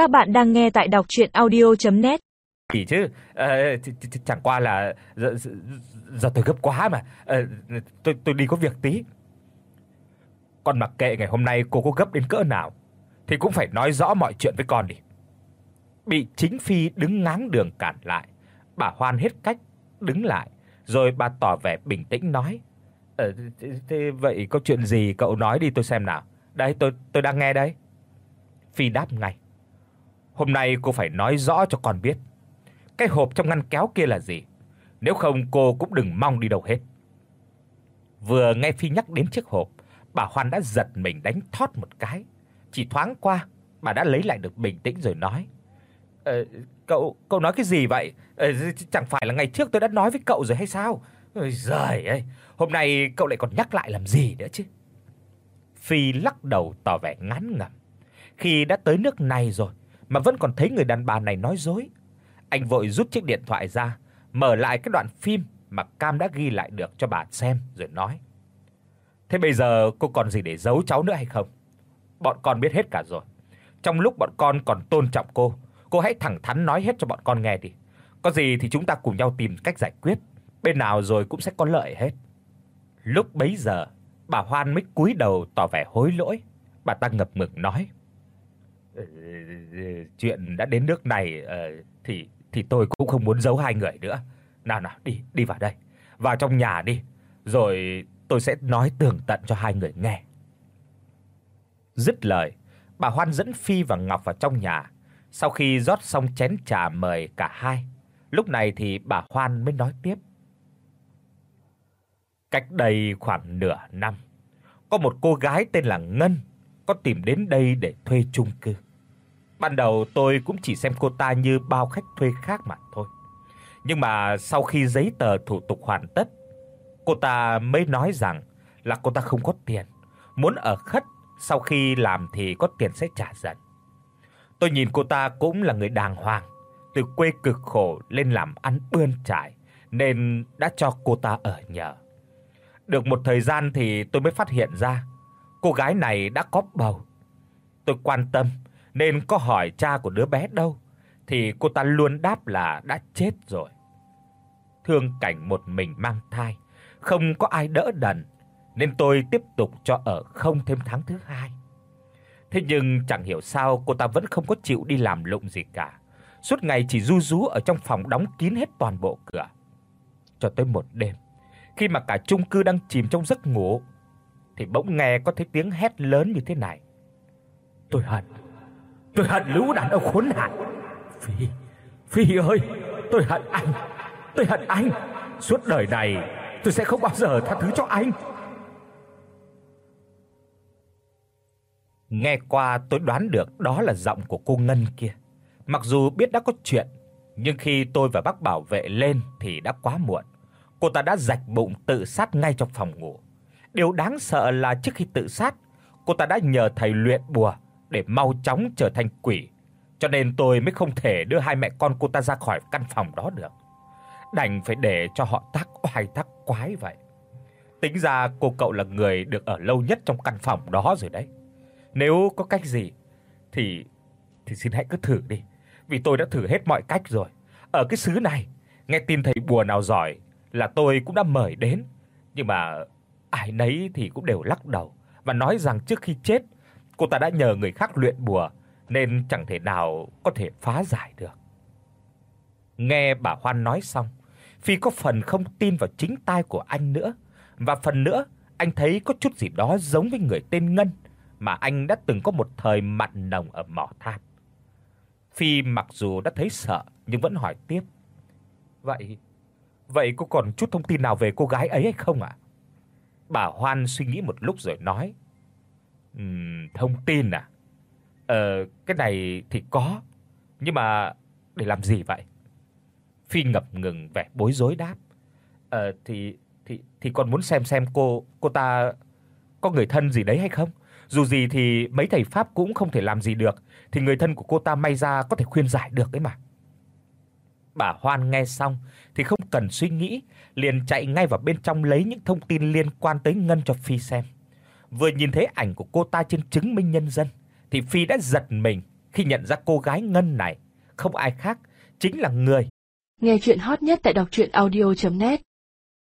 Các bạn đang nghe tại đọc audio net Chỉ chứ, ờ, chẳng qua là giờ, giờ tôi gấp quá mà. Ờ, tôi tôi đi có việc tí. Con mặc kệ ngày hôm nay cô có gấp đến cỡ nào thì cũng phải nói rõ mọi chuyện với con đi. Bị chính phi đứng ngáng đường cản lại, bà Hoan hết cách đứng lại, rồi bà tỏ vẻ bình tĩnh nói: "Ờ thế, thế vậy có chuyện gì cậu nói đi tôi xem nào. Đây tôi tôi đang nghe đây." Phi đáp ngay: "Hôm nay cô phải nói rõ cho con biết, cái hộp trong ngăn kéo kia là gì, nếu không cô cũng đừng mong đi đâu hết." Vừa nghe Phi nhắc đến chiếc hộp, bà Hoan đã giật mình đánh thót một cái. Chỉ thoáng qua, bà đã lấy lại được bình tĩnh rồi nói: "Ờ cậu cậu nói cái gì vậy? Ờ chẳng phải là ngày trước tôi đã nói với cậu rồi hay sao? Ôi giời ơi, hôm nay cậu lại còn nhắc lại làm gì nữa chứ?" Phi lắc đầu tỏ vẻ ngán ngẩm. Khi đã tới nước này rồi mà vẫn còn thấy người đàn bà này nói dối. Anh vội rút chiếc điện thoại ra, mở lại cái đoạn phim mà Cam đã ghi lại được cho bà xem rồi nói: "Thế bây giờ cô còn gì để giấu cháu nữa hay không? Bọn con biết hết cả rồi. Trong lúc bọn con còn tôn trọng cô, cô hãy thẳng thắn nói hết cho bọn con nghe đi. Có gì thì chúng ta cùng nhau tìm cách giải quyết, bên nào rồi cũng sẽ có lợi hết." Lúc bấy giờ, bà Hoan mới cúi đầu tỏ vẻ hối lỗi. Bà ta ngập ngừng nói: Ờ, ờ, chuyện đã đến nước này ờ, thì thì tôi cũng không muốn giấu hai người nữa. Nào nào, đi đi vào đây. Vào trong nhà đi, rồi tôi sẽ nói tường tận cho hai người nghe." Dứt lời, bà Hoan dẫn Phi và Ngọc vào trong nhà. Sau khi rót xong chén trà mời cả hai, lúc này thì bà Hoan mới nói tiếp. Cách đây khoảng nửa năm, có một cô gái tên là Ngân có tìm đến đây để thuê chung cư. Ban đầu tôi cũng chỉ xem cô ta như bao khách thuê khác mà thôi. Nhưng mà sau khi giấy tờ thủ tục hoàn tất, cô ta mới nói rằng là cô ta không có tiền, muốn ở khất, sau khi làm thì có tiền sẽ trả dần. Tôi nhìn cô ta cũng là người đàng hoàng, từ quê cực khổ lên làm ăn bươn trải nên đã cho cô ta ở nhờ. Được một thời gian thì tôi mới phát hiện ra cô gái này đã có bầu. Tôi quan tâm nên có hỏi cha của đứa bé đâu thì cô ta luôn đáp là đã chết rồi. Thương cảnh một mình mang thai, không có ai đỡ đần nên tôi tiếp tục cho ở không thêm tháng thứ hai. Thế nhưng chẳng hiểu sao cô ta vẫn không có chịu đi làm lụng gì cả. Suốt ngày chỉ ru rú ở trong phòng đóng kín hết toàn bộ cửa. Cho tới một đêm, khi mà cả chung cư đang chìm trong giấc ngủ thì bỗng nghe có thấy tiếng hét lớn như thế này. Tôi hận. Tôi hận lũ đàn ông khốn nạn. Phi, Phi ơi, tôi hận anh. Tôi hận anh. Suốt đời này tôi sẽ không bao giờ tha thứ cho anh. Nghe qua tôi đoán được đó là giọng của cô Ngân kia. Mặc dù biết đã có chuyện, nhưng khi tôi và bác bảo vệ lên thì đã quá muộn. Cô ta đã rạch bụng tự sát ngay trong phòng ngủ. Điều đáng sợ là trước khi tự sát, cô ta đã nhờ thầy luyện bùa để mau chóng trở thành quỷ, cho nên tôi mới không thể đưa hai mẹ con cô ta ra khỏi căn phòng đó được. Đành phải để cho họ tác oai tác quái vậy. Tính ra cô cậu là người được ở lâu nhất trong căn phòng đó rồi đấy. Nếu có cách gì thì thì xin hãy cứ thử đi, vì tôi đã thử hết mọi cách rồi. Ở cái xứ này, nghe tin thầy bùa nào giỏi là tôi cũng đã mời đến, nhưng mà ai nấy thì cũng đều lắc đầu và nói rằng trước khi chết, cô ta đã nhờ người khác luyện bùa nên chẳng thể nào có thể phá giải được. Nghe bà Hoan nói xong, Phi có phần không tin vào chính tai của anh nữa, và phần nữa, anh thấy có chút gì đó giống với người tên Ngân mà anh đã từng có một thời mặn nồng ở mỏ than. Phi mặc dù đã thấy sợ nhưng vẫn hỏi tiếp. Vậy vậy có còn chút thông tin nào về cô gái ấy hay không ạ? Bà Hoan suy nghĩ một lúc rồi nói. Ừm, thông tin à? Ờ, cái này thì có, nhưng mà để làm gì vậy? Phi ngập ngừng vẻ bối rối đáp. Ờ thì thì thì con muốn xem xem cô cô ta có người thân gì đấy hay không? Dù gì thì mấy thầy pháp cũng không thể làm gì được, thì người thân của cô ta may ra có thể khuyên giải được ấy mà. Bà Hoan nghe xong thì không cần suy nghĩ, liền chạy ngay vào bên trong lấy những thông tin liên quan tới Ngân cho Phi xem. Vừa nhìn thấy ảnh của cô ta trên chứng minh nhân dân, thì Phi đã giật mình khi nhận ra cô gái Ngân này. Không ai khác chính là người. Nghe chuyện hot nhất tại đọc audio net.